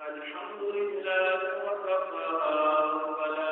الحمد لله وكفى والصلاة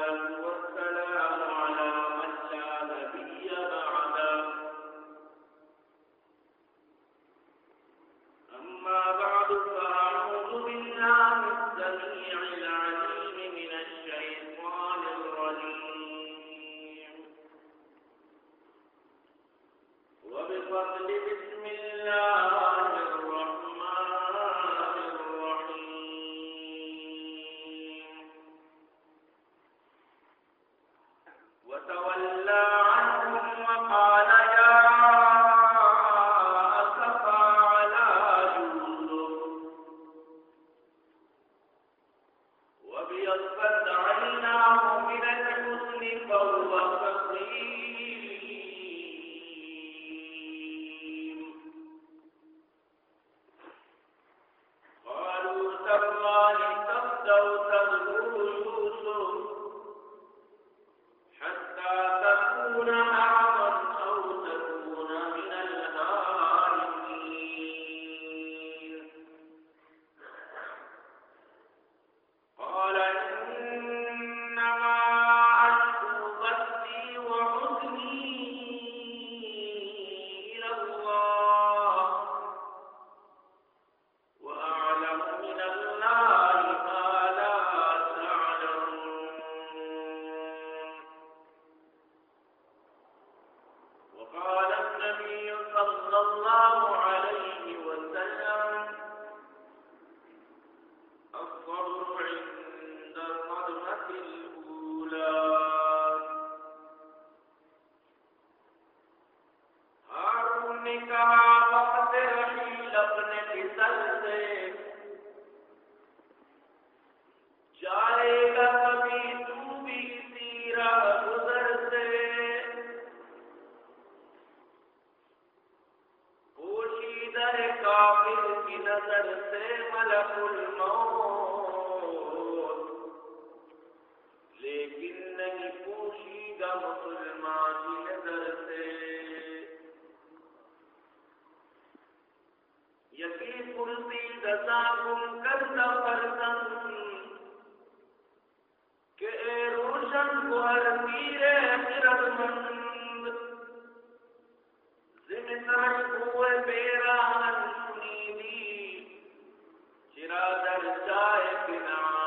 چرا در جائے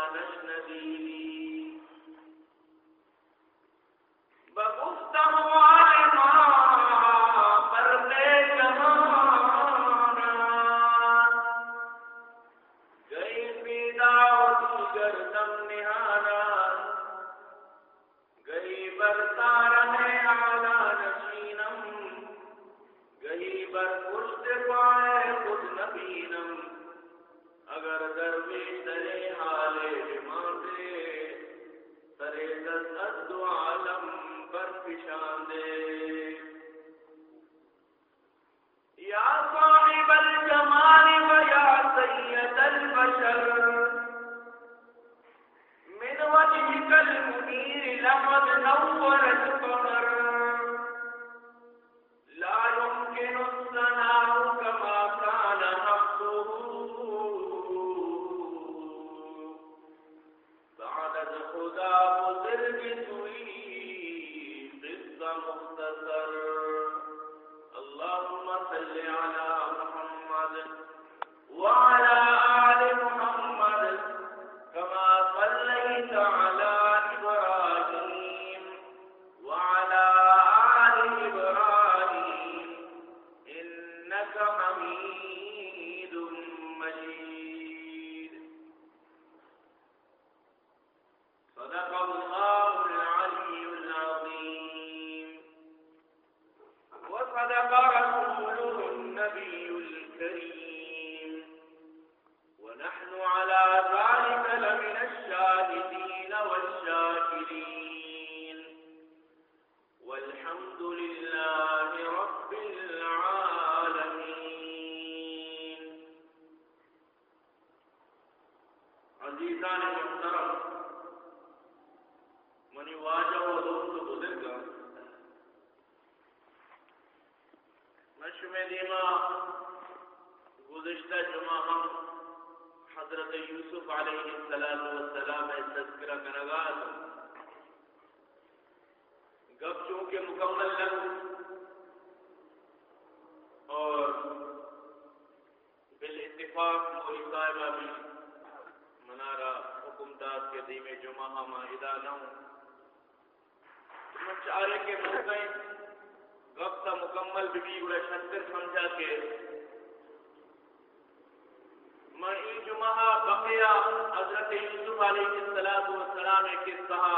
حضرت یوسف علیہ السلام والسلام کے کہا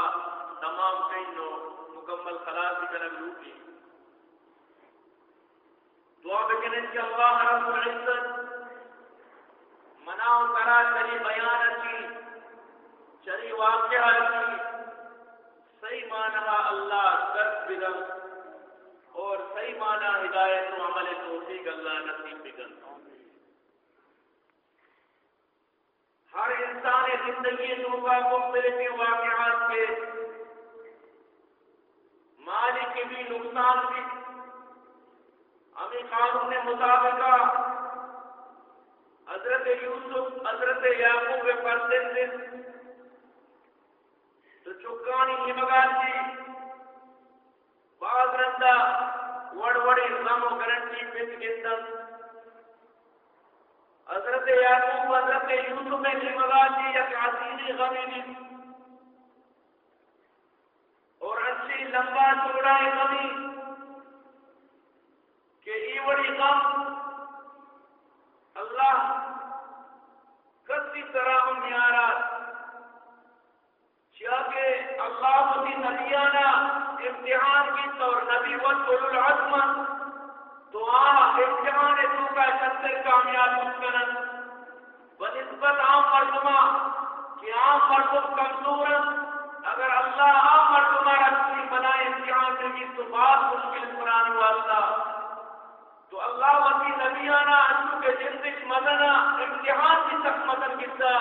تمام کہیں مکمل خلاص کی طرف لوٹی دعا بکنن کہ اللہ رب العزت مناؤ کرا چلی بیان اچھی چلی واقعہ اچھی صحیح معنی اللہ درد بدل اور صحیح معنی ہدایت و عمل توفیق اللہ نصیب بکن۔ ہر انسان زندگی کا مختلف واقعات کے مالی بھی نقصان بھی، ہمیں قانون مطابق حضرت یوسف، حضرت یعقوب پڑھتے تو چکانی ہمگان جی رندہ وڑ وڑی غم و گرنٹی پت گندن حضرت یعقوب، حضرت یوسف میں لمگا دی یا عزیزی غمی اور اچھی لمبا چوڑا غمی کہ ای بڑی غم اللہ کسی طرح ہم نیارات کہ اللہ مدی نبیانہ امتحان کی طور نبی وصول العظم تو آپ امتحان تو کا شکر کامیاب کرن بنسبت عام مردمہ کہ عام مردم کمزور اگر اللہ عام مردمہ رسول بنائے امتحان کرنی تو بات مشکل قرآن واسطہ. تو اللہ وسی نبیانہ انو کے جنسک مدنہ امتحان کی تک مدن کتا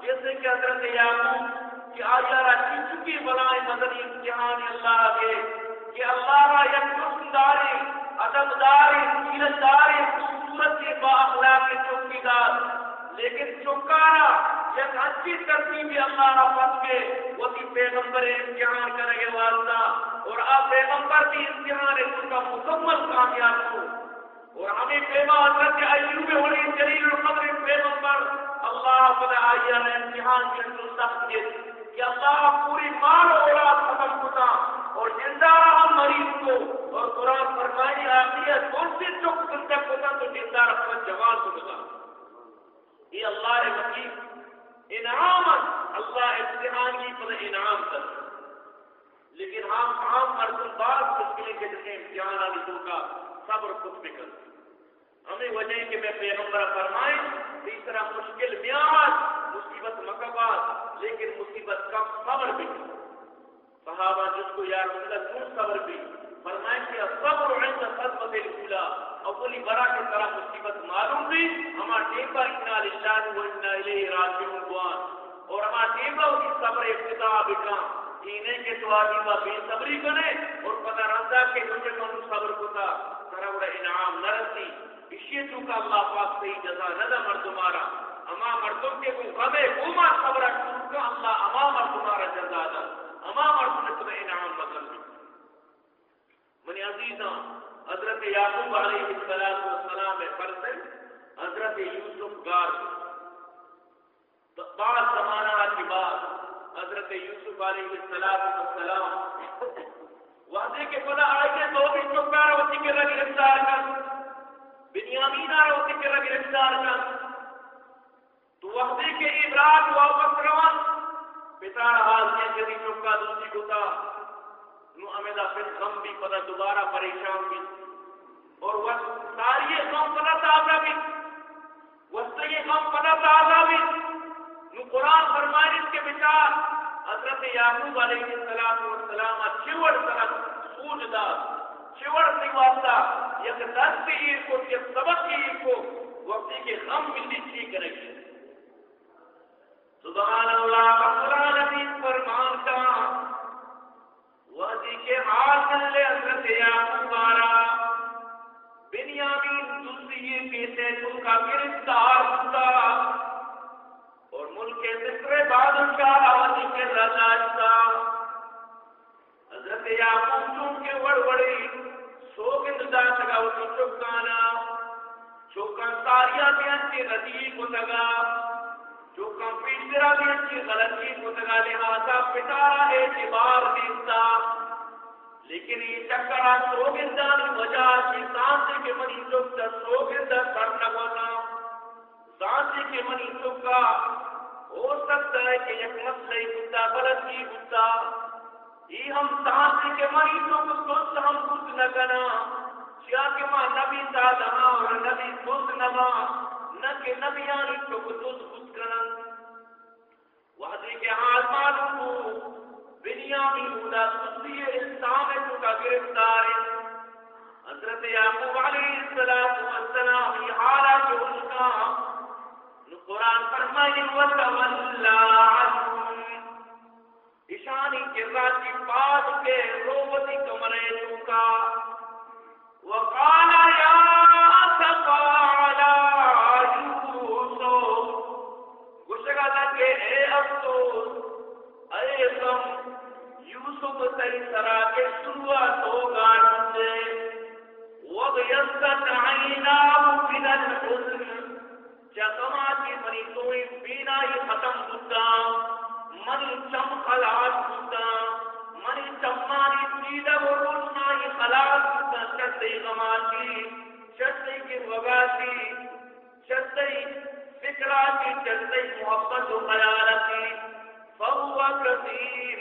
جیسے کہ حضرت یعقوب کہ آیا را چکی بنائے مدنی امتحان اللہ کے. کہ اللہ را یک رسل داری ادب دار سیرت دار خوبصورت با اخلاق چوکی دار لیکن چوکارا یک اچھی ترتیب اللہ رفت کے، وہ کی پیغمبر امتحان کرے گے والدہ اور آپ پیغمبر کی امتحان اس کا مکمل کامیاب ہو۔ اور ہمیں پیما حضرت ایوب ہوئی جلیل القدر پیغمبر، اللہ بنا آئیہ نے امتحان کے اندر سخت کہ اللہ پوری مال اولاد ختم ہوتا اور زندہ رہا مریض کو۔ اور قرآن فرمائی آتی ہے، کون سی چک تم تک ہوتا تو زندہ رکھنا جواب ہوگا یہ اللہ وکیل۔ انعام اللہ امتحان کی پر انعام کر۔ لیکن ہم عام مردم بعض مشکلیں کے جیسے امتحان آنے تو کا صبر خود بھی کر۔ ہمیں وجہ کہ میں پیغمبر فرمائیں تیسرا مشکل میاد مصیبت مکبات لیکن مصیبت کم صبر بھی۔ کر صحابہ جس کو یا رسول اللہ کیوں صبر بھی۔ فرمائیں کہ صبر عند صدمت الاولى۔ اولی برا کی طرح مصیبت معلوم بھی ہمارا ٹیمبا اتنا للہ و انا الیہ راجعون بوان اور ہمارا ٹیمبا اسی صبر ابتدا بکا اینے کے تو آدمی با بے صبری کنے اور پتہ رضا کے مجھے کون صبر کتا سرا بڑا انعام نرسی اسی تو کا اللہ پاک سے جزا ندا مردمارا اما مردم کے کو غمے کوما صبر کا اللہ اما مردمارا جزا دا اما مرتبہ تمہیں انعام بدل دی منی عزیزاں حضرت یعقوب علیہ السلام والسلام فرض حضرت یوسف گار بعد زمانہ کی بات، حضرت یوسف علیہ السلام والسلام وعدے کے خدا آئے دو بھی چکار ہوتی کے لگ گرفتار کر بنیامین آ ہوتی کے لگ گرفتار کر تو وعدے کے ابراج واپس روان۔ پتار حال یہ جدی چکا دوسری گتا نو امیدہ پھر غم بھی پتہ دوبارہ پریشان بھی۔ اور وہ ساری غم پتہ تازہ بھی۔ وسط یہ غم پتہ تازہ بھی۔ نو قرآن فرمائے اس کے بچار حضرت یعقوب علیہ السلام والسلام چوڑ طرف سوج دا۔ چوڑ سی واسطہ یک دست کی کو، یک سبق کی کو وقتی کے غم ملی چی کرے گی۔ سبحان اللہ بقرآن نبی فرمان کا وحدی کے حاصل لے حضرت یعقوب آرا بنیامین دوسری پیسے تو کا گرفتار ہوتا۔ اور چونکہ مصر بادشاہ آوازی کے رضاشتا حضرت یعقوب چونکہ وڑ وڑی سوگ انتظار تگا وہ چکانا چوکان ساریا بھی انچی ردی کو تگا چوکان پیشترا بھی انچی غلطی کو تگا لہذا پتارا اعتبار دیتا۔ لیکن یہ چکرا سوگ انتظار وجہ کی سانسی کے منی چکتا سوگ انتظار سر نگوتا سانسی کے منی چکا ہو سکتا ہے کہ ایک مسئلہ گتا غلطی گتا یہ ہم سانسی کے مریضوں کو سوچ ہم کچھ نہ کرنا۔ کیا کہ ماں نبی سادہ اور نبی سوچ نما نہ کہ نبی آنی کو کچھ کچھ کرنا۔ وحدی کے حال معلوم ہو۔ بنیامی ہودا سسی انسان ہے کا گرفتار ہے۔ حضرت یعقوب علیہ السلام یہ حالہ جو ان کا قرآن فرمائے وتولى عنهم۔ اشانی کے ذاتی پاس کے روبتی کمرے چکا محبت و خیالتی فہو قدیم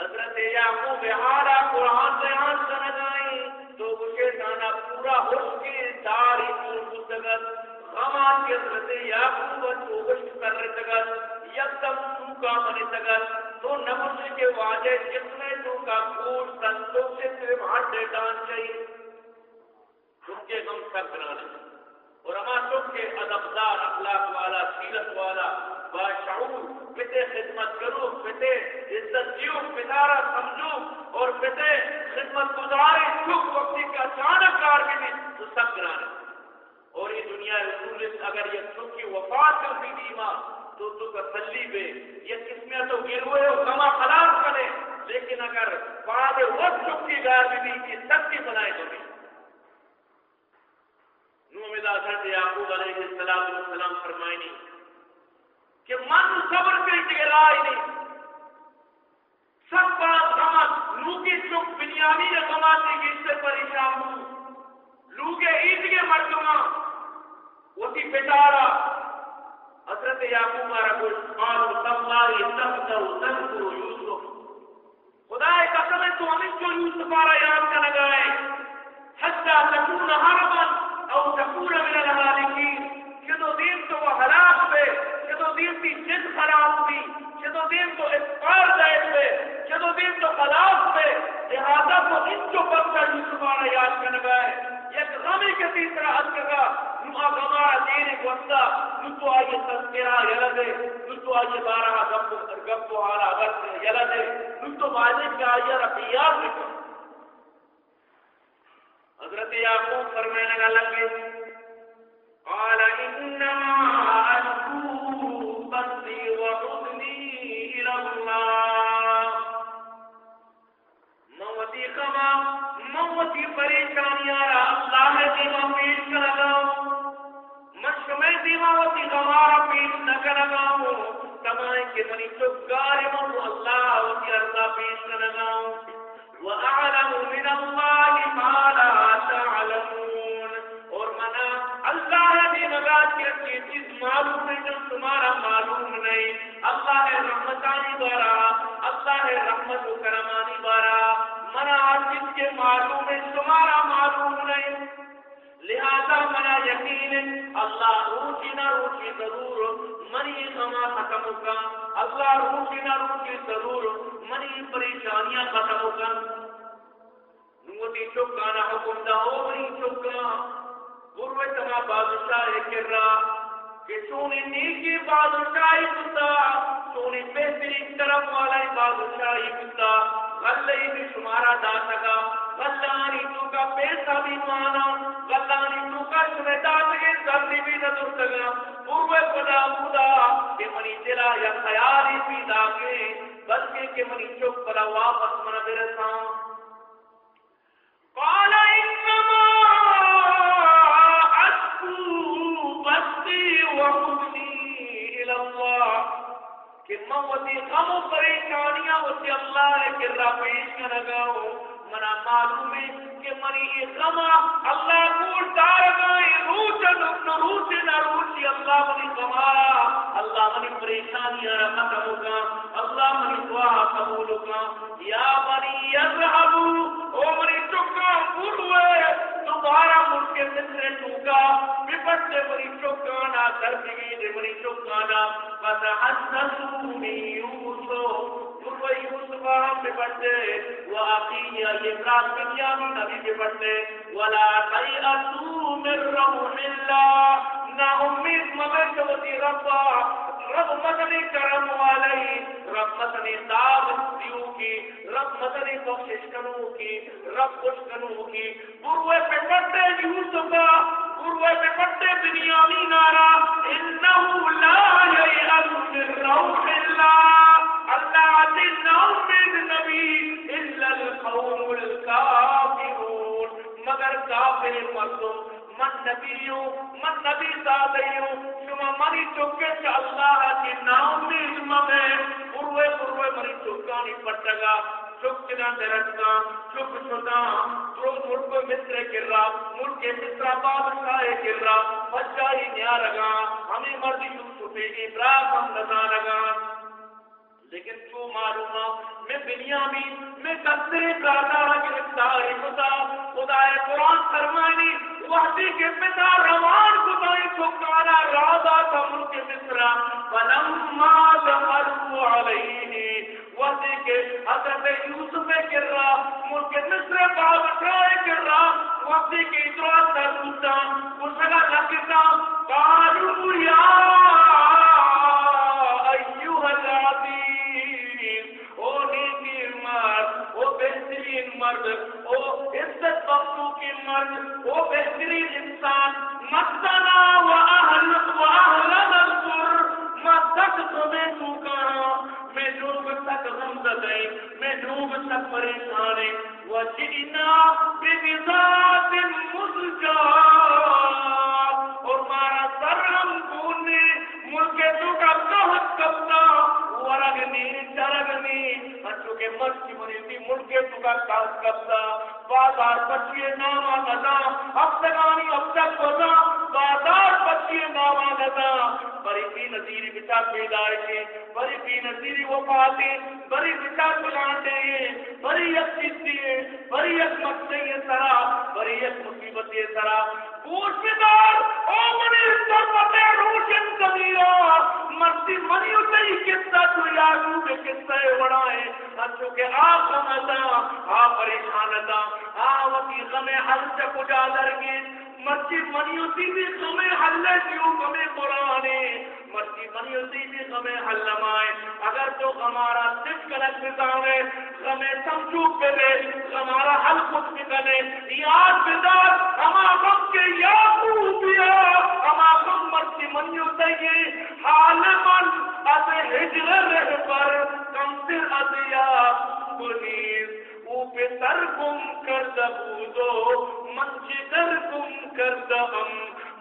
حضرت یعقوب حالا قرآن بیان سنگائی تو وہ شیطانہ پورا ہوش کے داری پور مستقل غمان کے حضرت یعقوب چوبش کر رہے تگل یکدم تو کا منے تگل تو نمس کے واجے جتنے تو کا کوٹ سنتوں سے تیرے بھاٹ دے ڈان چاہیے۔ تم کے غم سر بنانے اور تم کے ادبدار اخلاق والا، سیرت والا باشعور پتے خدمت کرو پتے عزت جیو پتارا سمجھو اور پتے خدمت گزارے چک وقتی کا اچانک کار کے بھی تو سب گرانے اور یہ دنیا رسول اگر یہ تو کی وفات کر بھی دیما تو تو کا تسلی بے، یہ کس میں تو گروے اور کما خلاص کرے لیکن اگر بعد وقت چک کی گار بھی دی کی سب کی بنائے تو نہیں۔ نو میں حضرت یعقوب علیہ السلام والسلام فرمائنی کہ من صبر کری تے لائی نہیں۔ سب بات غمت نو کی چک بنیانی نے غماتے کی اس سے پریشان ہوں۔ لوگے عید کے مردما وتی پتارا حضرت یعقوب مارا کو قالوا تالله تفتر تذكر یوسف۔ خدا قسم ہے، تو ہم کو یوسف مارا یاد کر لگائے حتى تكون هربا او تكون من الهالكين جدو دین تو وہ ہلاک پہ جدو دین کی جد خراب تھی جدو دین تو افقار دائر پہ جدو دین تو خلاف پہ لہذا تو ان کو پکا یوسف مارا یاد کر لگائے یک غمی کے تیسرا حد کگا نما غما دین وستا نتو آئیے تذکرہ یلدے نتو آئیے بارہ گپ گپ حالا غت یلدے نتو واجب کا آئیے رفیات لکھو حضرت یعقوب فرمانے لگا لگے قال، انما اشكو بثي وحزني الى الله موتي خما موتی پریشانی آرا اللہ دیما پیش کر لگاؤں مشکمے دیما وتی غمارا پیش نہ کر لگاؤں تمائے کے منی چکار من اللہ چیز معلوم ہے جو تمہارا معلوم نہیں۔ اللہ ہے رحمتانی بارا اللہ ہے رحمت و کرمانی بارا منا جس کے معلوم ہے تمہارا معلوم نہیں۔ لہذا منا یقین ہے اللہ روچی نہ روچی ضرور، منی غما ختم ہوگا اللہ روچی نہ روچی ضرور، منی پریشانیاں ختم ہوگا نوتی چکا نہ حکم دا اوری چکا گروہ تما بادشاہ کر رہا کہ چونی نیکی بادشاہی کتا چونی بہترین طرف والا بادشاہی کتا۔ غلئی بھی شمارا دا سکا۔ غلانی تو کا پیسہ بھی مانا۔ غلانی تو کا شمیتا سکے ذری بھی نہ در سکا۔ پوروے خدا خدا کہ منی دل دلا یا خیالی پیدا کے، بلکہ کہ منی چپ پلا واپس من برساں قال انما کہ غم و پریشانیاں وتی اللہ نے کرا پیش کر گاؤں منا معلوم ہے کہ منی غم اللہ کو دار گئے روچ نو روچ نہ روچ اللہ منی غم اللہ منی پریشانیاں ختم ہوگا اللہ منی دعا قبول ہوگا یا بنی یذهبوا او منی چکا پوروے دوبارہ ملک کے مصر چوکا۔ بپٹے منی چوکانا درگی دے منی چوکانا فتحسسوا من یوسف پورو یوسف ہم بپٹے واقعی ابراہیم بنیامین نبی بپٹے ولا تیأسوا من روح اللہ نہ امید مگر چوتی ربا رب مدنی کرم والی رب مدنی داب دیو کی رب مدنی بخشش کنو کی، رب خوش کنو کی بروے پہ پڑتے یوسفا بروے پہ پڑتے بنیامی نارا انہو لا یعلم من روح اللہ اللہ دن امید نبی، الا القوم الكافرون۔ مگر کافر مردم، من نبیوں، من نبی سادیوں شما منی چکے چا اللہ کی نام میں میں پروے پروے منی چکانی پٹگا چکنا درکنا چک شدا تو ملک مصر کر رہا ملک مصر بادشاہ کر رہا بچائی نیا رگا، ہمیں مردی یوسف ابراہیم نظا لگا لیکن تو معلوم میں بنیامین میں کسرے کاتا گرفتار خدا خدا قرآن فرمانی وحدی کے پتا روان خدای چھکارا رادا تھا ملک مصر۔ فلما دخلوا علیہ وحدی کے حضرت یوسف کر رہا ملک مصر بادشاہ کر رہا وحدی کے ادرات در دوتا اس جگہ لگتا قالوا یا ایوہ العزیز، او نیکی مرد، او بہترین مرد، او عزت بخشو کی مرد، او بہترین انسان۔ مستنا و اہل و اہلن القر مستق تمہیں تو کہا میں نوب تک غم ددائی میں نوب تک پریشانے و جئنا ببذات مزجار اور مارا سر ہم کونے ملک تو کا کہت کبتا ورگنی، چرگنی، بچوں کے مرد کی بنی تھی، ملک تو کا کہت کبتا بازار بچیے ناما ندا ہفتگانی اب تک بزا بازار بچیے ناما ندا بری پی نظیری بچا پیدا ہے بری پی نظیری وہ پاتے بری بچا پلانے بری یک چیزی بری یک مقصد سرا، بری یک مصیبت سرا۔ گوشدار او منی سرمت روشن کبیرا مرسی منی اتنی قصہ تو یادو کے قصہ بڑھائے اچھو کہ آپ غمتا آپ پریشان تا آوتی غم حل سے کجا درگی مسجد منیوتی بھی غم حل کیوں غم قرآن مسجد منیوتی بھی غم حل مائے اگر تو ہمارا صرف کنک بتانے غم سمجھو پہ دے ہمارا حل خود بکنے یاد بدار ہما غم کے یا یاقوبیا ہما غم مسجد منیوتی حال من از ہجر رہ پر کم سر از یاقوب نیز او پہ سر گم کرد بودو منچ جی در گم کرد ہم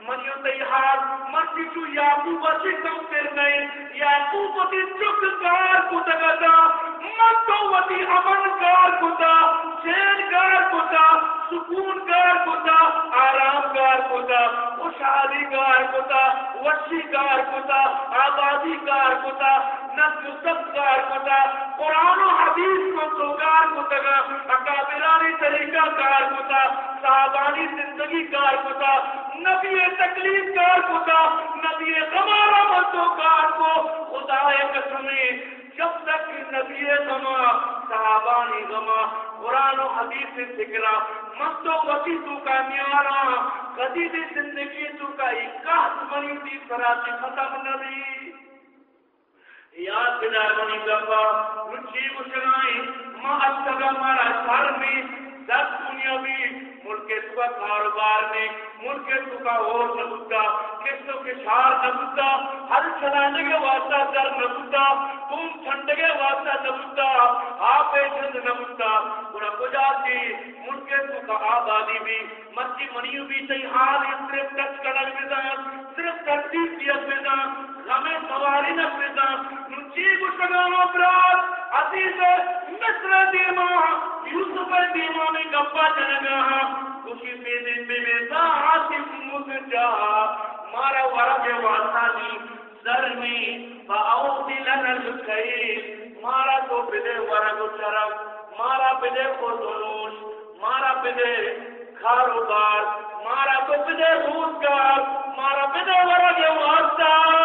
من یو تیہار، من جی چو یعقوب اچھی کم سر نہیں یعقوب اتی چک کار کو دگتا من تو اتی امن کار کو دا چین کار کو دا سکون کار کو دا آرام کار کو دا خوشحالی کار کو دا وشی کار کو دا آبادی کار کو دا نسل سب کار قرآن و حدیث کو تو کار اکابرانی طریقہ کار کو صحابانی زندگی کار کو نبی تکلیف کار کو نبی غمارا مردوں کار کو خدا قسمیں جب تک نبی غما صحابانی غما قرآن و حدیث ذکرہ من تو وقتی تو کا میارا کدی زندگی تو کا ایک اکاس منی دی سراتی ختم نبی یاد بدار منی گفا رچی مشنائی ما اتگا مارا سر میں دس دنیا بھی ملک کا کاروبار میں ملک کا اور نبتا کسو کے شار نبتا ہر چلانے کے واسطہ در نبتا نبوتا تم ٹھنڈگے واسطہ نبوتا آپ چند نبوتا پورا کجا تھی ملکے تو کا آبادی بھی مچی منیو بھی تھی حال صرف ٹچ کڑک بزان صرف ترتیب کی بزان غمیں سواری نہ بزان نچی گشگاں برات عزیز مصر دیما یوسف دیما میں گپا جنگا خوشی میں دن میں میں تا عاصف مزجا مارا ورب واسانی سرمی فاوتی لنا الخیر مارا تو بدے ورگ چرم مارا بدے خودنوش مارا بدے کاروبار مارا تو بدے روزگار مارا بدے ورگ واسطہ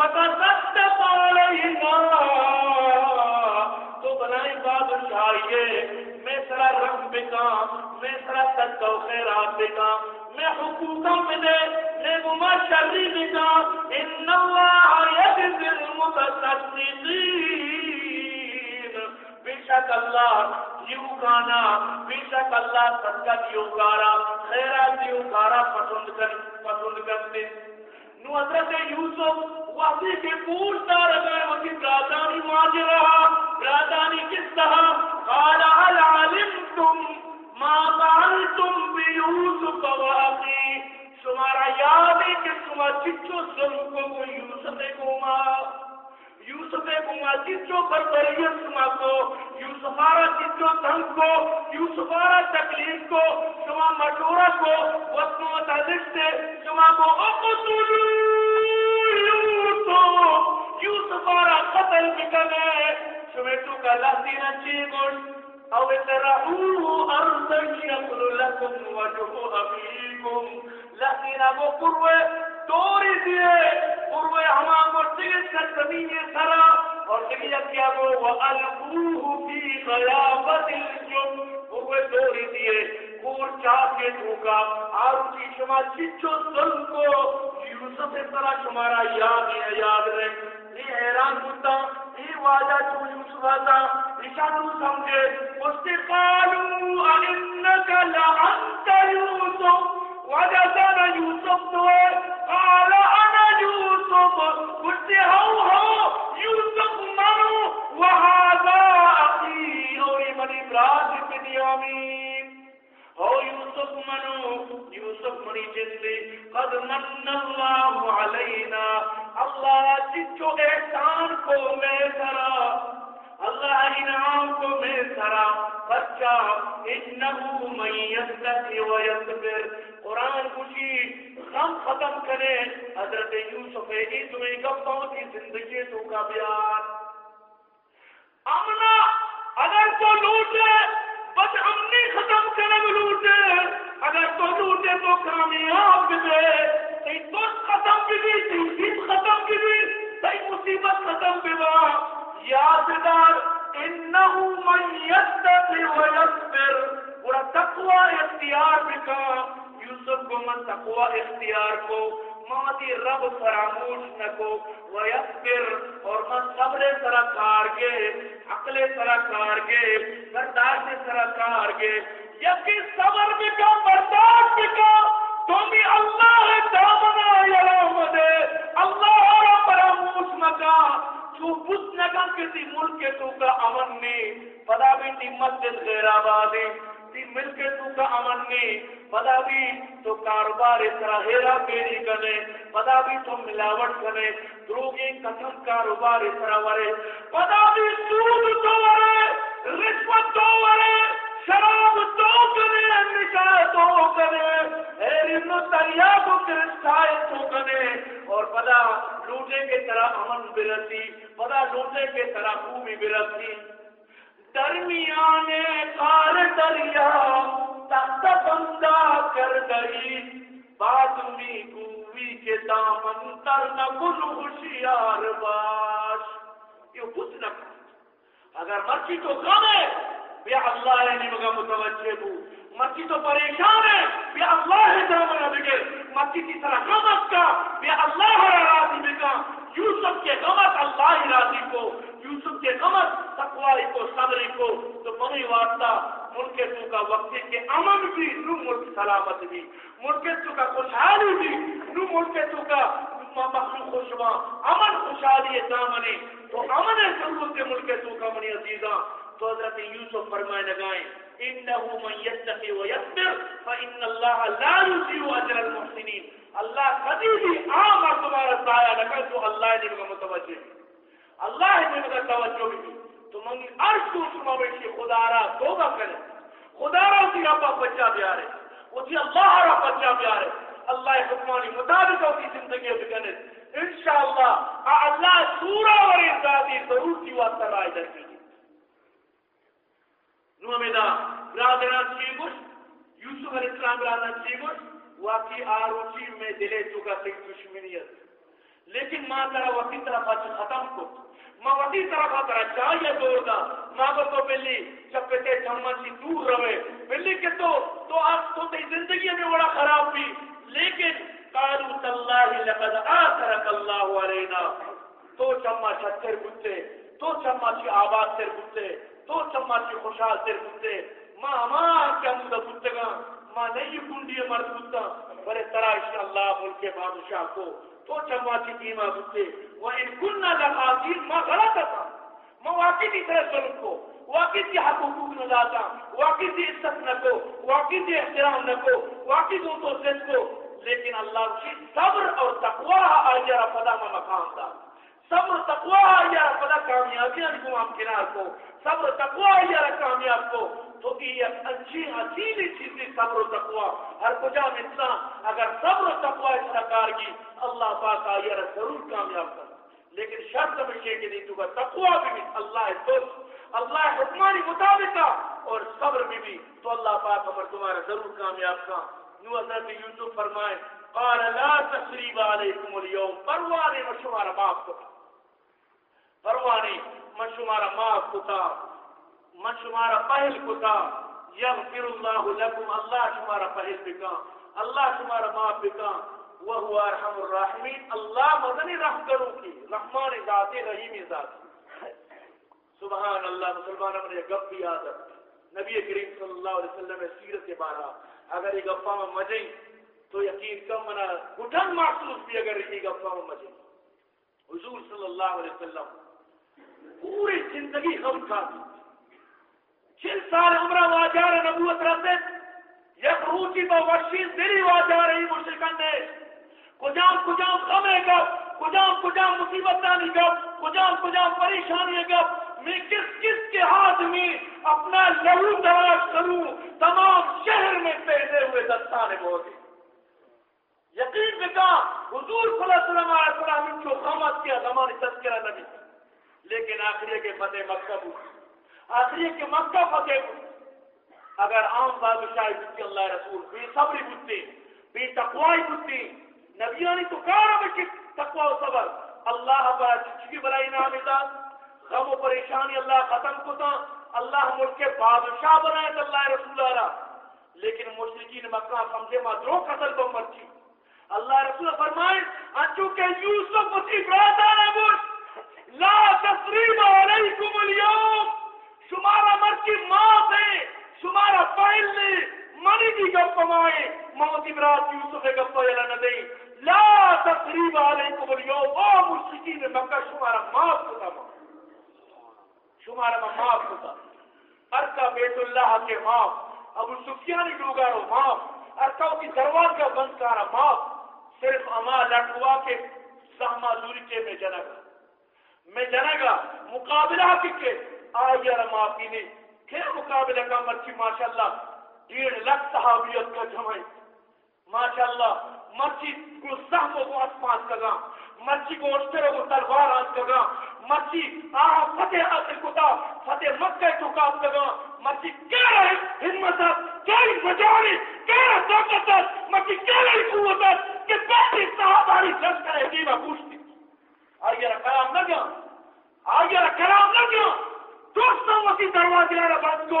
وتصدق علینا تو بادشاہیے، میں سرا رنگ بکا، میں سرا تک خیرات میں حقوقوں دے، میں گما شرری ان اللہ یجزی المتصدقین۔ بے شک اللہ یو کانا، بے شک اللہ صدقہ دیو کارا، خیرات دیو کارا پسند کر، پسند کرتے۔ تو حضرت یوسف واسی کے پوچھتا رہا وسی برادانی ماجرہ برادانی کس طرح؟ قال، هل علمتم ما فعلتم بيوسف واخي تمہارا یاد ہے کہ تمہارا چچو ظلم کو یوسف کو ماں۔ یوسف کو ماں چچو بربریت شما کو یوسفارا چچو تنگ کو یوسفارا تکلیف کو، شما مٹورا کو، وقت متعلق سے شما کو اقتلوا یوسف یوسفارا قتل بکنے شمیتو کا لحظین اچھی گوش۔ او اترحوه ارضا یقل لکم وجه ابیکم لحظین ابو قروے توری دیئے قروے ہما کو تیز کر زمین سرا اور تیز کیا کو وَأَلْقُوهُ فِي غَيَابَتِ الْجُمْ قروے توری دیئے کور چاہ کے دھوکا۔ آروچی شما چچو ظلم کو۔ یوسف طرح شمارا یاد ہے، یاد رہے۔ یہ حیران ہوتا یہ واجہ جو یوسف آتا۔ اشارو سمجھے۔ استقالوا انك لانت يوسف؟ وجدنا يوسف قال يوسف قلت هو هو يوسف وهذا او یوسف منو؟ یوسف منی جندے قد من اللہ علینا اللہ احسان کو میں سرا اللہ انعام کو میں سرا بچہ، انہو من یستقی و یصبر۔ قرآن کچھی غم ختم کرے۔ حضرت یوسف ایک تمہیں گفتوں کی زندگی تو کا بیان امنا اگر تو لوٹے، بس امنی ختم کرے لوٹے۔ اگر تو لوٹے تو کامیاب دے۔ تی دوست ختم بھی تی حب ختم بھی تی مصیبت ختم بھی یاددار انہو من یستقی و یصبر اور تقوی اختیار بکا۔ یوسف کو من تقوی اختیار کو۔ مادی رب فراموش نکو و ویصبر۔ اور من صبر سرا کار گے عقل سرا کار گے برداشت سرا کار گے یکی صبر بکا، برداشت بکا۔ تمہیں اللہ دامنا یلام دے اللہ را فراموش مکا تو بس نگا کسی ملک کے تو کا امن نہیں پدا بھی تی مسجد غیر آبادی تی مل کے تو کا امن نہیں پدا بھی تو کاروبار اس ہیرا پھیری کرنے پدا بھی تو ملاوٹ کرنے دروگی قسم کاروبار اس ورے۔ پدا بھی سود تو ورے، رشوت تو ورے۔ شراب تو کرے نشاء تو کرے ایرین دریا کو کرسٹائے تو کرے اور پدا لوٹے کے طرح امن برسی، پدا لوٹے کے طرح خوبی برسی۔ درمیان کار دریا تخت بندہ کر گئی بادمی گوی کے دامن تر نہ کن ہوشیار باش۔ یہ کچھ نہ اگر مرچی تو کم ہے بے اللہ نے مگا متوجہ بو مکی تو پریشان ہے، بے اللہ ہے دامن بگے مکی کی طرح غمت کا، بے اللہ ہے راضی بگا یوسف کے غمت اللہ ہی راضی کو۔ یوسف کے غمت تقوائی کو صبری کو۔ تو بنی واسطہ ملک تو کا وقت کے امن بھی، نو ملک سلامت بھی۔ ملک تو کا خوشحالی بھی، نو ملک تو کا مخلوق خوشبا امن، خوشحالی دامنی۔ تو امن ضرورت کے ملک تو کا منی عزیزاں۔ تو حضرت یوسف فرمائے لگائیں انه من يتقي ويصبر فان الله لا يضيع اجر المحسنين اللہ کبھی بھی عام اور تمہارا ضائع نہ کر تو اللہ نے مجھے متوجہ اللہ نے مجھے توجہ بھی تو منگی عرش کو شما بیٹھی خدا را توبہ کرے۔ خدا را اسی ربا بچہ بیارے۔ اسی اللہ را بچہ بیارے۔ اللہ حکمانی مطابق ہوتی زندگی بکنے انشاءاللہ اللہ سورہ اور امدادی ضرور کی واسطہ رائے در کی نو امیدا برادران چیگوش یوسف علیہ السلام برادران چیگوش واقعی آروچی میں دلے چکا تک دشمنیت لیکن ماں ترا وقتی طرح بچ ختم کو ماں وقتی طرح ترا چاہیے دور دا. ماں کو تو پہلی چپے تے سی دور رہے. پہلی کہ تو تو آج تو تے زندگی میں بڑا خراب بھی. لیکن قالوا تالله لقد آثرك الله علينا تو چما چھتر بوتے تو چما چی آباد تر بوتے تو چما چی خوشحال تر بوتے ماں ماں کیا مدہ بوتے گا ماں نہیں کنڈی مرد بوتا بڑے طرح انشاءاللہ ملک بادشاہ کو تو چما چی قیمہ بوتے وَإِن كُنَّا لَخَاطِينَ ماں غلط تھا ماں واقعی کی طرح ظلم کو واقعی کی حق حقوق نہ داتا واقعی کی عزت نہ کو واقعی کی احترام نہ کو واقعی دو تو کو لیکن اللہ کی صبر اور تقوا آجارہ پدا میں مقام تھا صبر تقوا آجارہ پدا کامیابی کو ہم کو صبر تقوا آجارہ کامیاب کو تو یہ اچھی اصیلی چیزی صبر و تقوا ہر کجا انسان اگر صبر و تقوا اس کار کی اللہ پاک آجارہ ضرور کامیاب کر لیکن شرط میں یہ کہ نہیں تو تقوا بھی بھی اللہ دوست اللہ حکمانی مطابق اور صبر بھی بھی تو اللہ پاک ہمیں تمہارا ضرور کامیاب کا نو حضرت یوسف فرمائے قال لا تسریب علیکم اليوم پروانے پروانی مشمارا معاف کتا پروانی مشمارا معاف کتا، من مشمارا پہل کتا، یغفر اللہ لکم، اللہ شمارا پہل بکا، اللہ شمارا معاف بکا، وہو ارحم الراحمین، اللہ مدنی رحم کروں کی، رحمان ذاتی رحیم ذاتی سبحان اللہ مسلمان نے گپ بھی آدھر نبی کریم صلی اللہ علیہ وسلم سیرت کے بارہ اگر یہ گپا میں مجھے، تو یقین کم منا، گھٹن محسوس بھی اگر یہ گپا میں مجھے۔ حضور صلی اللہ علیہ وسلم زندگی ہم کھا دی چل سال عمرہ واجار نبوت رہتے۔ یک روچی تو وشی دلی واجار ہی مشرکن نے۔ کجام کجام غمے گپ، کجام کجام مصیبت دانی گپ، کجام کجام پریشانی گپ۔ میں کس کس کے ہاتھ میں اپنا لہو تلاش کروں؟ تمام شہر میں پہنے ہوئے دستانے بہت یقین بکا حضور صلی اللہ علیہ وسلم آئے صلی اللہ کو خامت کیا، زمانی تذکرہ نبی۔ لیکن آخری کے فتح مکہ بو آخری کے مکہ فتح بو اگر عام بادشاہی بودتی اللہ رسول بے صبری بودتی بے تقوائی بودتی نبیانی تو کارا بچی تقوی و صبر؟ اللہ پر چکی بلائی نام ازاد غم و پریشانی اللہ ختم کتا، اللہ ملک کے بادشاہ بنائے اللہ رسول اللہ لیکن مشرقین مکہ سمجھے ما درو قتل کو مرچی اللہ رسول فرمائے انچو کہ یوسف اسی برادر ابوش لا تسریب علیکم اليوم. شمارا مرچی موت ہے. شمارا فائل نے منی کی گپ مائے موتی برات یوسف گپ یلا نہ دے لا تسریب علیکم اليوم. او مشرقین مکہ، شمارا موت کتا شمارا معاف ہوتا ارکا بیت اللہ کے معاف ابو سفیان ڈوگارو معاف ارکا کی دروازہ بند کارا معاف صرف اما لٹوا کے سہما دوری کے میں جنا گا میں جنا گا۔ مقابلہ کی کے؟ آئی معافی نے۔ پھر مقابلہ کا مرچی، ماشاءاللہ، ڈیڑھ لاکھ صحابیت کا جمعی ماشاءاللہ، مرچی کو سہم کو اسمان کا مرچی کو اشتر کو تلوار آج کا مرچی آہ فتح حاصل کتا فتح مکہ تو کام لگا مرچی کیا رہے ہمت کیا بجاری کیا طاقت مرچی کیا رہی قوت کہ باقی صحاباری جس کرے دیما پوچھتی۔ آئیے کلام نہ گیا آئیے رہا کلام نہ گیا دوستوں وسی دروازے رہا بند کو۔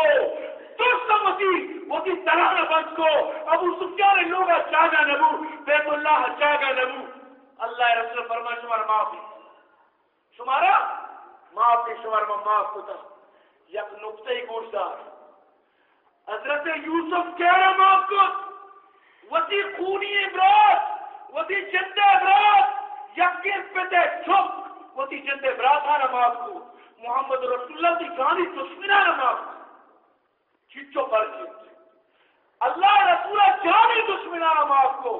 دوستوں وسی وسی طرح بند کو۔ ابو سفیان لوگا چاگا نبو، بیت اللہ چاگا نبو۔ اللہ رسول فرمائے شمار معافی۔ شمارا؟ معاف کے شمار میں معاف ہوتا۔ یک نقطہ ہی گوشدار حضرت یوسف کہہ رہا معاف کو۔ وسی خونی برات وسی جندے برات یقین پہ دے چھپ وسی جندے برات آنا معاف کو، محمد رسول اللہ کی جانی دشمنہ نماز کو۔ چچو پر چچ اللہ رسول جانی دشمنہ نماز کو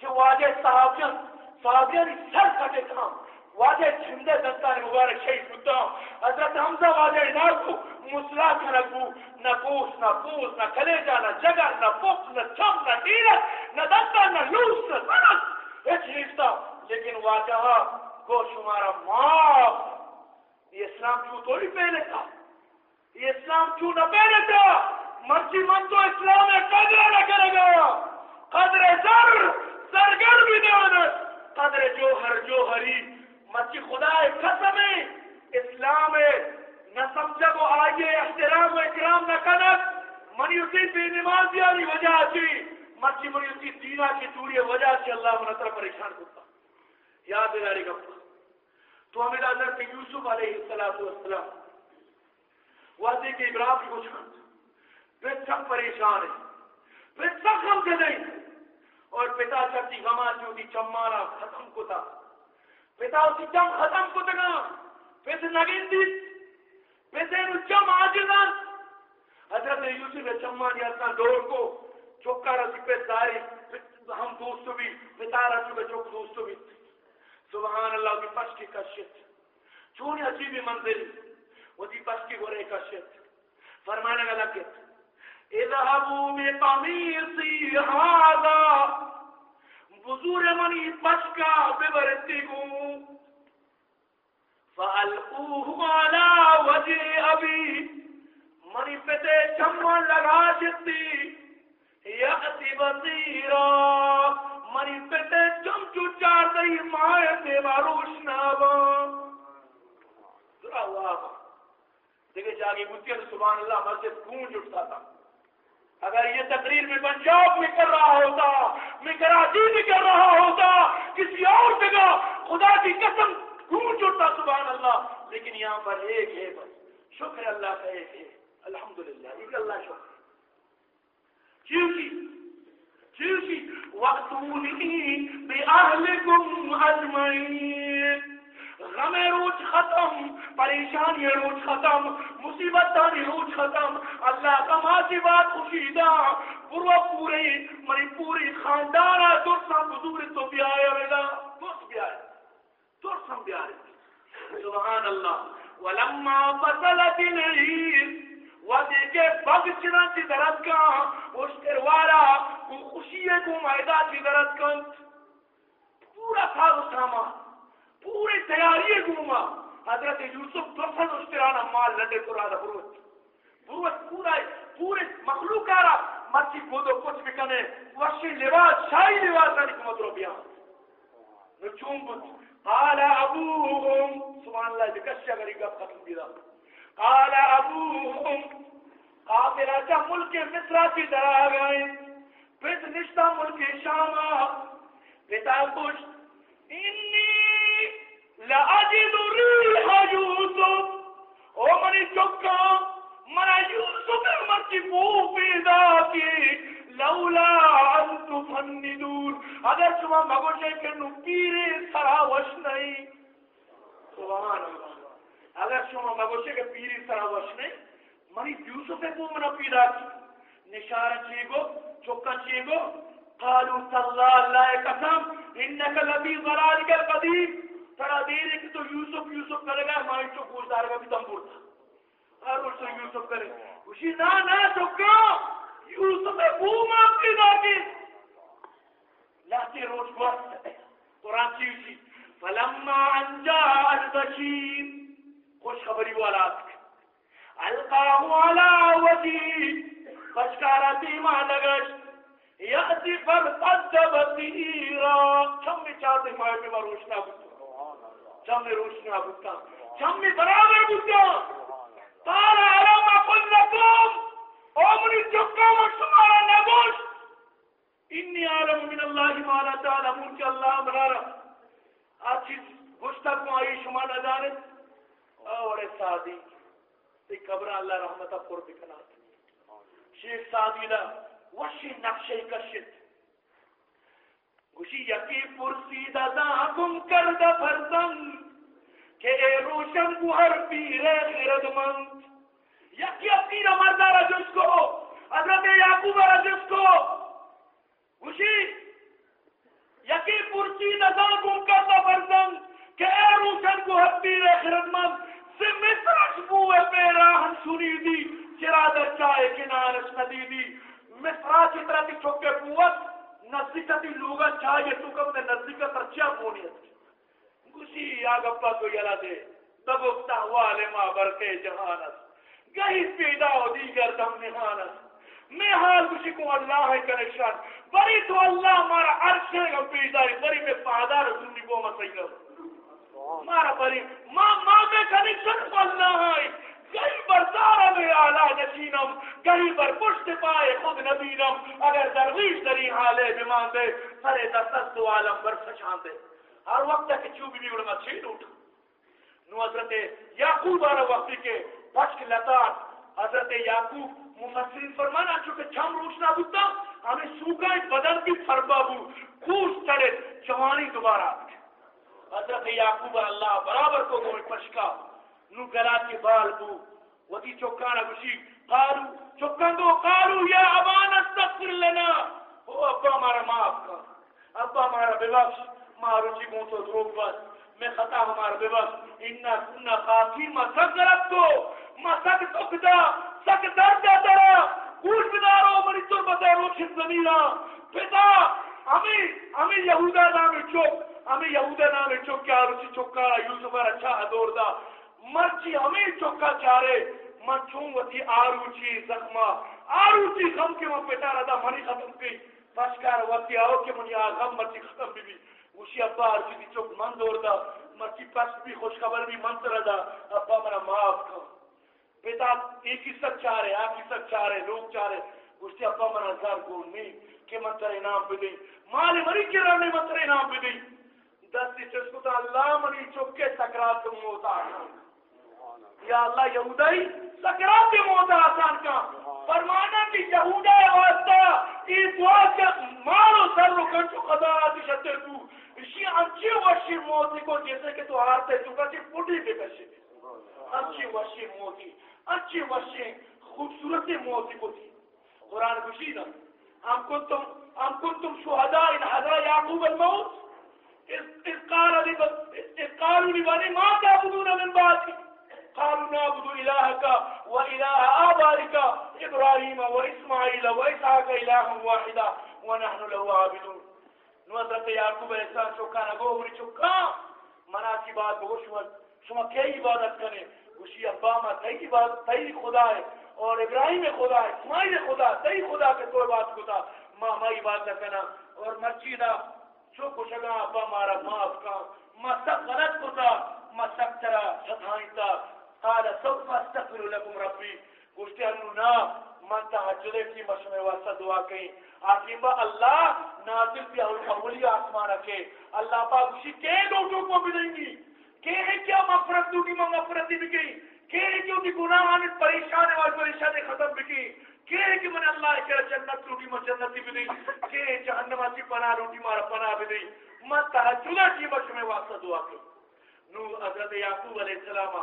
کہ واجہ صحابیان صحابیان سر کٹے کام واجہ چھندے دستان مبارک شہید ہوتا۔ حضرت حمزہ واجہ نارکو مسلا کھنکو نہ کوس نہ پوس نہ کلیجا نہ جگر نہ پوک نہ چم نہ ڈیرت نہ دستا نہ لوس، نہ سنت ایچ نیستا لیکن واجہ کو شمارا معاف. یہ اسلام کیوں تھوڑی پہلے تھا؟ یہ اسلام کیوں نہ پہلے تھا؟ مرچی من تو اسلام میں قدر نہ کرے گا. قدر زر زرگر بھی دیانت قدر جوہر جوہری. مچی خدا قسم اسلام نہ سمجھا کو آئیے، احترام و اکرام نہ کنک منی اسی بے نمازی آنی وجہ چی مچی منی اسی دینا کی دوری وجہ چی اللہ منطر پریشان کرتا۔ یاد داری گفتا تو ہمیں حضرت یوسف علیہ السلام وحدی کے ابراہیم کو چھانت پھر سب پریشان ہے پھر سب ہم کے نہیں۔ اور پتا چکتی غما چوٹی چمارا ختم کو تھا۔ پتا اسی چم ختم کو تگا پیسے نگین دی پیسے نو چم آجزان حضرت یوسف چمان یا دور کو، چوکا رسی پہ داری ہم دوستو بھی پتا رسی پہ چوک دوستو بھی۔ سبحان اللہ کی پش کی کشت۔ چونی عجیبی منزل وہ دی پش کی گورے کشت۔ فرمانے کا لگت اذهبوا بقميصي هذا۔ بزور منی پشکا ببرتگو فالقوه على وجه ابی۔ منی پتے چمن لگا جتی۔ یأتی بصیرا منی پتے چم چو چار دئی مائے دے باروش نابا۔ ذرا ہوا دیکھے جاگی بچے سبحان اللہ مسجد گونج اٹھتا تھا۔ اگر یہ تقریر میں پنجاب میں کر رہا ہوتا، میں کراچی میں کر رہا ہوتا، کسی اور جگہ خدا کی قسم ڈھونڈ جڑتا سبحان اللہ۔ لیکن یہاں پر ایک ہے بس، شکر اللہ کا ایک ہے۔ الحمد للہ ایک اللہ شکر۔ کیونکہ کیونکہ وقت بے اہلکم غم روز ختم، پریشانی روز ختم مصیبت دانی روز ختم۔ اللہ کا ماسی بات خوشی دا پورا پورے منی پوری خاندانا ترسا بزور تو بھی آیا میرا۔ ترس بھی آیا۔ ترسا بھی آیا۔ سبحان اللہ۔ ولما فصلت العیر وادی بگ چنا سی درد کا، اس کروارا خوشی کو معدہ سی درد کا۔ پورا تھا اس سامان پوری تیاری گوما حضرت یوسف دوسن اشترانا مال لڈے قرآن بروت۔ بروت پورا، پورے مخلوق آرا مرچی بودو کچھ بکنے وشی لباس، شاہی لباس آنی کو مدرو بیان نچون بود قال ابوهم سبحان اللہ دکشی اگر ایک ختم دیدا قال ابوهم قابل اچھا ملک مصرہ کی در آگئے پھر نشتہ ملک شامہ پتا کچھ انی لأجد ريح يوسف ومن چکا منا یوسف مرچی بو پیدا کی۔ لولا ان تفندون اگر شما مگوشے کہ نو پیرے سرا وش نہیں۔ سبحان اللہ۔ اگر شما مگوشے کہ پیری سرا وش منی یوسف کو منا پیدا کی؟ نشارہ چیگو چکا چیگو قالوا تالله الله قسم انك لبي ضلالك القديم ترا دیر ہے کہ تو یوسف یوسف کرے گا مائن چو پوچھ دار کا بھی تمبور تھا ہر روز سے یوسف کرے۔ اسی نا نا چکا یوسف بو ماں کی؟ داگی لاتی روز گوست قرآن چیزی فلما انجا البشیر۔ خوش خبری والا القاه على وجهي فاشكارتي ما لغش يأتي فارتد بصيرا كم بشاطي ما يبي روشنا بطا كم روشنا بطا كم برابر بطا قال على ما قلت لكم أمري جكا وشمارا نبوش إني أعلم من الله ما لا تعلمون. كالله مرارا. أتشت گوشتا کو آئی دارت اور سادی تی قبر اللہ رحمتہ قرب کنات شیخ سادی لا وشی نقشی کشت۔ گوشی یکی پرسید ازا گم کرد فرزن کہ اے روشن گوہر پیر خرد مند یکی اپنی مردہ جس کو، حضرت یعقوب جس کو۔ خوشی یکی پرچی نظر گم کرتا فرزند۔ کہ روشن گوہر پیر خرد سے مصرش بوئے پیرا ہم سنی دی، چرا در چائے کنارش ندی دی۔ مصرا چترا دی چوکے قوت نزدیکتی لوگا چاہیے تو کم نے نزدیکت رچیا پونی ہے گوشی یا گپا کو یلا دے تب اکتا والے ماں برکے جہانت گئی پیدا ہو دیگر دم نہانت میں حال کچھ کو اللہ ہے کنیکشن بری تو اللہ ہمارا عرش ہے پیدا ہے بری میں پادار زندگی کو مسئلہ مارا بری ماں ماں میں میں نشینم بر پشت پائے خود نبینم۔ اگر درویش دری حالے بیمان دے سرے عالم بر سچان دے ہر وقت چوبی بھی چھین نو حضرت یعقوب آرہ وقتی کے لطان حضرت یعقوب مفسرین فرمانا، چونکہ چھم روشنا بودتا، ہمیں بدن بھی فربا خوش چڑے جوانی دوبارہ حضرت یعقوب اللہ برابر کو گوئی پشکا نو گلا کے بال بو ودی چوکانا گوشی قالو چوکندو قالو یا ابان استغفر لنا۔ او ابا ہمارا معاف کا ابا ہمارا ببخش مارو چی مون تو دروگ بس میں خطا ہمارا ببخش اننا کننا خاکی ما سک غلط کو ما سک تکدا سک درد درا گوش بدارو منی تربت روشن زمینا پتا، ہمیں ہمیں یہودا نام چوک۔ ہمیں یہودا نام چوک کیا روچی چوکا، یوسف اچھا ادور دا۔ مرچی ہمیں چوکا چارے۔ من چون وتی آروچی زخما آروچی غم کے من پیٹا رہا منی ختم کی۔ پشکار وتی آو کے منی آغم مرچی ختم بھی بھی۔ وشی ابا آرچی دی چوک من دور دا۔ مرچی پس بھی خوشخبر بھی من تر دا۔ ابا منا معاف کر۔ پیتا ایک ہی سچ چاہ رہے آپ ہی سچ چاہ رہے لوگ چاہ رہے وشی ابا منا زار گون نہیں کہ من تر انام بھی دی مال مری کے رہنے من تر انام بھی دی دستی چسکو اللہ منی چوک کے سکرات موت آنا یا اللہ یہودائی سکرات موت آسان کا۔ فرمانا کہ یہودا واسطہ ای دعا کے مارو سر رو کنچو قضا آتی شتر تو اسی انچی وشی موتی کو جیسے کہ تو آرتے تو کسی پوٹی بے کشی انچی وشی موتی، انچی وشی خوبصورت موتی کو تھی قرآن خوشی نا ہم کنتم ہم کنتم شہداء، ان حضر یعقوب الموت قالوا لبني ما تعبدون من بعدي. قالوا نعبد إلهك وإله إبراهيم وإسماعيل وإسحاق إله واحدا ونحن له عابدون. یعقوب علیہ السلام چکا نگو چکا منا کی بات بگو شما کئی عبادت کرنے گوشی ابا ما تئی عبادت تئی خدا ہے اور ابراہیم خدا ہے اسماعیل خدا تئی خدا کے تو بات خدا ما ما عبادت کرنا اور چو کشگا ابا مارا معاف کا ما غلط کتا ما سب ترا ستھائیں تا قال سوف استغفر لكم ربي گوشتے انو نا من تحجد کی مشمع واسطہ دعا کہیں۔ آخر با اللہ نازل بھی اولی آسمان رکھے۔ اللہ پاک اسی کے لوٹوں کو بھی دیں گی۔ کہ ہے کیا مغفرت دوں گی میں مغفرت بھی گئی کہ ہے کہ ان گناہ آنے پریشان ہے اور پریشان ختم بھی کی۔ کہ کہ میں اللہ کے جنت لوٹی میں جنت بھی دیں کہ جہنم کی پناہ لوٹی مارا پناہ بھی دیں میں تحجد کی مشمع واسطہ دعا کہیں نو حضرت یعقوب علیہ السلام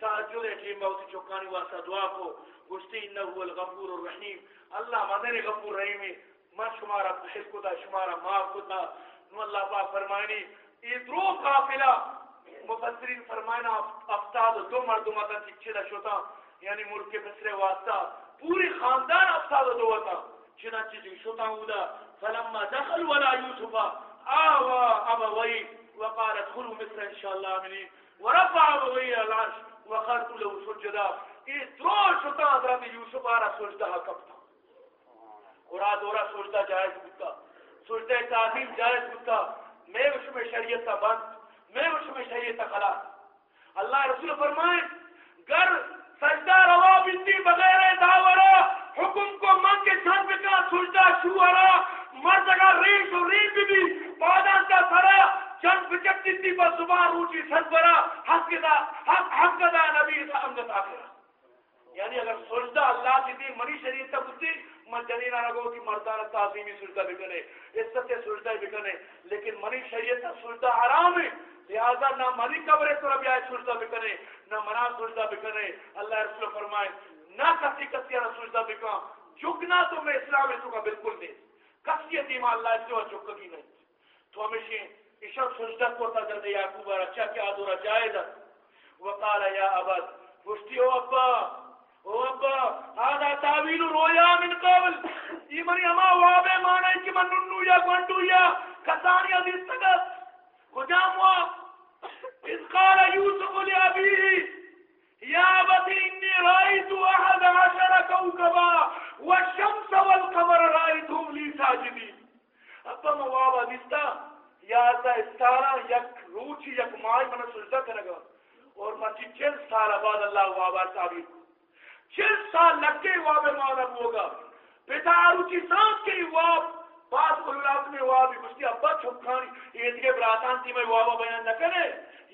تحجد کی موت چوکانی واسطہ دعا کو گشتی انہو الغفور الرحیم۔ اللہ مدن غفور رحیم من شمارا بحل کتا، شمارا معاف کتا۔ نو اللہ پاک فرمائنی ادرو قافلہ، مفسرین فرمائنا افتاد دو مردمتا چکچدہ شتا یعنی ملک کے بسرے واسطہ۔ پوری خاندان افتاد دو وطا چنانچہ جو شتا ہودا فلما دخل ولا یوسفا آوا ابوی وقال ادخلوا مصر ان شاء الله امنين ورفع ابوی العرش وقالت له سجدا. ادرو شتا حضرت یوسف آرہ سجدہ کب تھا؟ قرآ دورا سجدہ جائز بکتا سجدہ تعظیم جائز بکتا میں اس میں شریعت بند. میں اس میں شریعت خلاص. اللہ رسول فرمائے، گر سجدہ روا بنتی بغیر داورا حکم کو من کے چھن بکا سجدہ شوہرا مرد کا ریش و ریش بھی پادان کا سرا چند بچک دیتی با زبان روچی سن برا، حق دا حق حق دا نبی دا امدت آخرہ۔ یعنی اگر سجدہ اللہ کی دی منی شریعت تک ہوتی من جنینا نگو کہ مردان تعظیمی سجدہ بکنے عزت سجدہ بکنے لیکن منی شریعت سجدہ حرام ہے۔ لہذا نہ منی قبر طرف یا سجدہ بکنے نہ منا سجدہ بکنے اللہ رسول فرمائے، نہ کسی کسی نہ سجدہ بکا جھکنا تو میں اسلام اس کا بالکل نہیں۔ کسی دیما اللہ سے وہ جھکگی نہیں۔ تو ہمیشہ اشار سجدہ کو تا جلد یعقوب اور اچھا کیا دورا جائز وقال یا ابد پشتی او ابا او ابا هذا تعویل رویا من قبل۔ ایمانی اما وابے مانا ہے کہ من ننو یا گنڈو یا کسانی عزیز تگت کجام ہوا؟ اذ قال یوسف لأبیه یا بطی انی رائیت احد عشر کوکبا والشمس والقمر رائیتهم لی ساجدین ابا مواب عزیزتا یا تا استارا یک روچی یک مائی من سجدہ کرگا اور مچی چل سال بعد اللہ وابا تعبیر چل سال لگے واب مانا ہوگا. پتا روچی سانس کے واب بعض قلولات میں واب گشتی ابا چھپکانی یہ دیگے براتان تھی میں وابا بیان نہ کرے.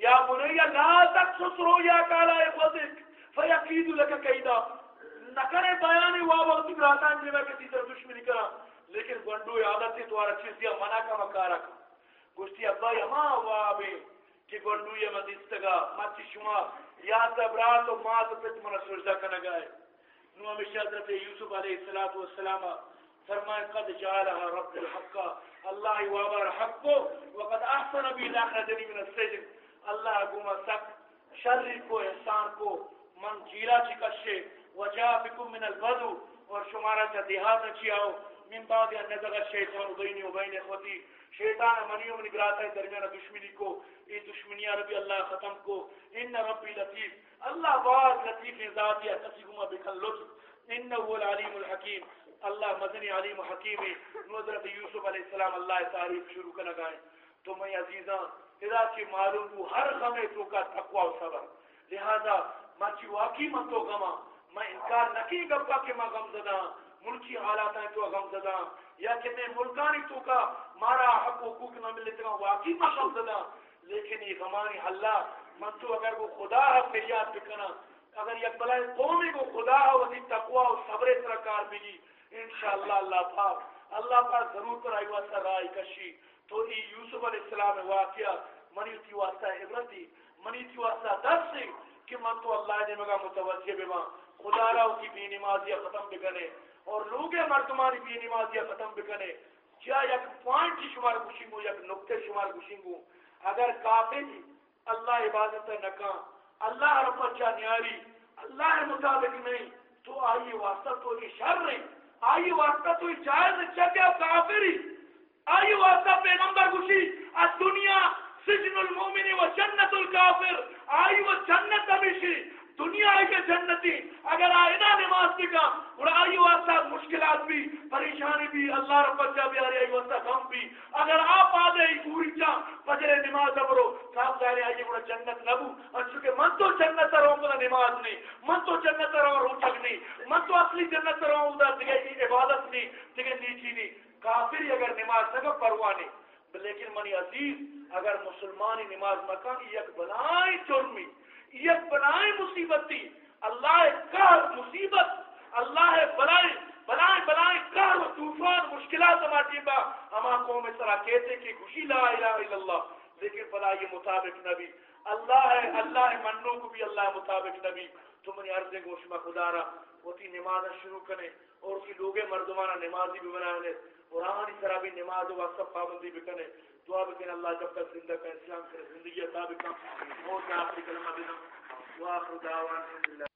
یا بنیا، لا تک سسرو یا کالا اخوزک فیقید لکا قیدا۔ نہ کرے بیانی وابا گشتی براتان تھی جی کسی طرف دشمنی کرا۔ لیکن گنڈو عادت سے توارا چیز دیا منع کا مکارا کا۔ گشتی ابا یما وابے کہ گنڈو یہ مدستگا مچی شما، یا تبرات و مات پت منا سجدہ کنگا ہے نو ہمیشہ حضرت یوسف علیہ الصلوۃ والسلام فرمائے، قد جعلها رب الحق۔ اللہ وابر حق وقد احسن بي اخرجني من السجن۔ اللہ گما سک شر کو، احسان کو، من جیلا چکشے وجا بكم من البدو، اور شمارا کا دیہات چیاو من بعد ان نزغ الشیطان بینی و بین اخوتی، شیطان منیو من گراتا ہے درمیان دشمنی کو یہ دشمنیاں ربی اللہ ختم کو، ان ربی لطیف، اللہ باز لطیف ذات یا تسیگما بکل لطف، انہو العلیم الحکیم، اللہ مدنی علیم حکیم نوزرت یوسف علیہ السلام اللہ تعریف شروع کرنا گائیں تو میں عزیزاں اذا کی معلوم ہوں ہر غمے تو کا تقوی و صبر۔ لہذا ماچی واقعی من تو غما میں انکار نکی گپا کہ میں غم زدہ، ملکی حالات ہیں تو غم زدہ، یا کہ میں ملکانی تو کا مارا حق حقوق نہ ملتے ہیں واقعی میں غم زدہ۔ لیکن یہ غمانی حلا من تو اگر وہ خدا ہے فریاد بکنا، اگر یک بلائے قومی کو خدا ہے وزی تقوی و صبر ترکار بھی جی۔ انشاءاللہ اللہ پاک اللہ پاک ضرور پر آئی واسطہ رائی کشی۔ تو ای یوسف علیہ السلام واقعہ منی تی واسطہ عبرتی، منی تی واسطہ درس کہ من تو اللہ نے مگا متوجہ بما، خدا را کی بی نمازیہ ختم بکنے اور لوگ مردمانی بی نمازیہ ختم بکنے کیا یک پوائنٹ کی شمار گوشنگو، یک نقطے شمار گوشنگو۔ اگر کافر اللہ عبادت نکاں اللہ رب اچھا نیاری، اللہ مطابق نہیں، تو آئیے واسطہ تو یہ شر نہیں، آئیے واسطہ تو یہ جائز اچھا کیا کافری، آئیے واسطہ پیغمبر گوشی از دنیا سجن المومن و جنت الکافر. آئی وہ جنت ہمیشی دنیا ہے کہ جنتی. اگر آئینہ نماز دکھا اور آئی واسطہ مشکلات بھی، پریشانی بھی، اللہ رب جا بھی آئی واسطہ غم بھی. اگر آپ آ گئے، پوری جا فجر نماز ابرو صاحب ظاہر آئیے بڑا جنت نبو اور چونکہ من تو جنت رہوں گا، نماز نہیں. من تو جنت رہوں روچک نہیں. من تو اصلی جنت رہوں گا دیگه عبادت نہیں دیگه نیچی نہیں. کافر اگر نماز نگا پرواہ نہیں. لیکن منی عزیز، اگر مسلمانی نماز مکان یک بنائی جرمی، یک بنائی مصیبتی، اللہ کار مصیبت، اللہ بلائی بلائی بلائی کار و طوفان مشکلات ہماری با ہما قوم اس طرح کہتے کہ خوشی لا الہ الا اللہ، لیکن بلا یہ مطابق نبی، اللہ ہے اللہ ہے منو کو بھی اللہ مطابق نبی۔ تو منی عرض گوشما خدا را ہوتی نماز شروع کریں اور کی لوگ مردمانہ نمازی بھی بنانے قرآن اس طرح بھی نماز و سب پابندی بھی کریں دعا بھی کریں اللہ جب تک زندہ کا اسلام کرے زندگی عطا بھی کم اور کیا آخری کلمہ دینا. وآخر دعوان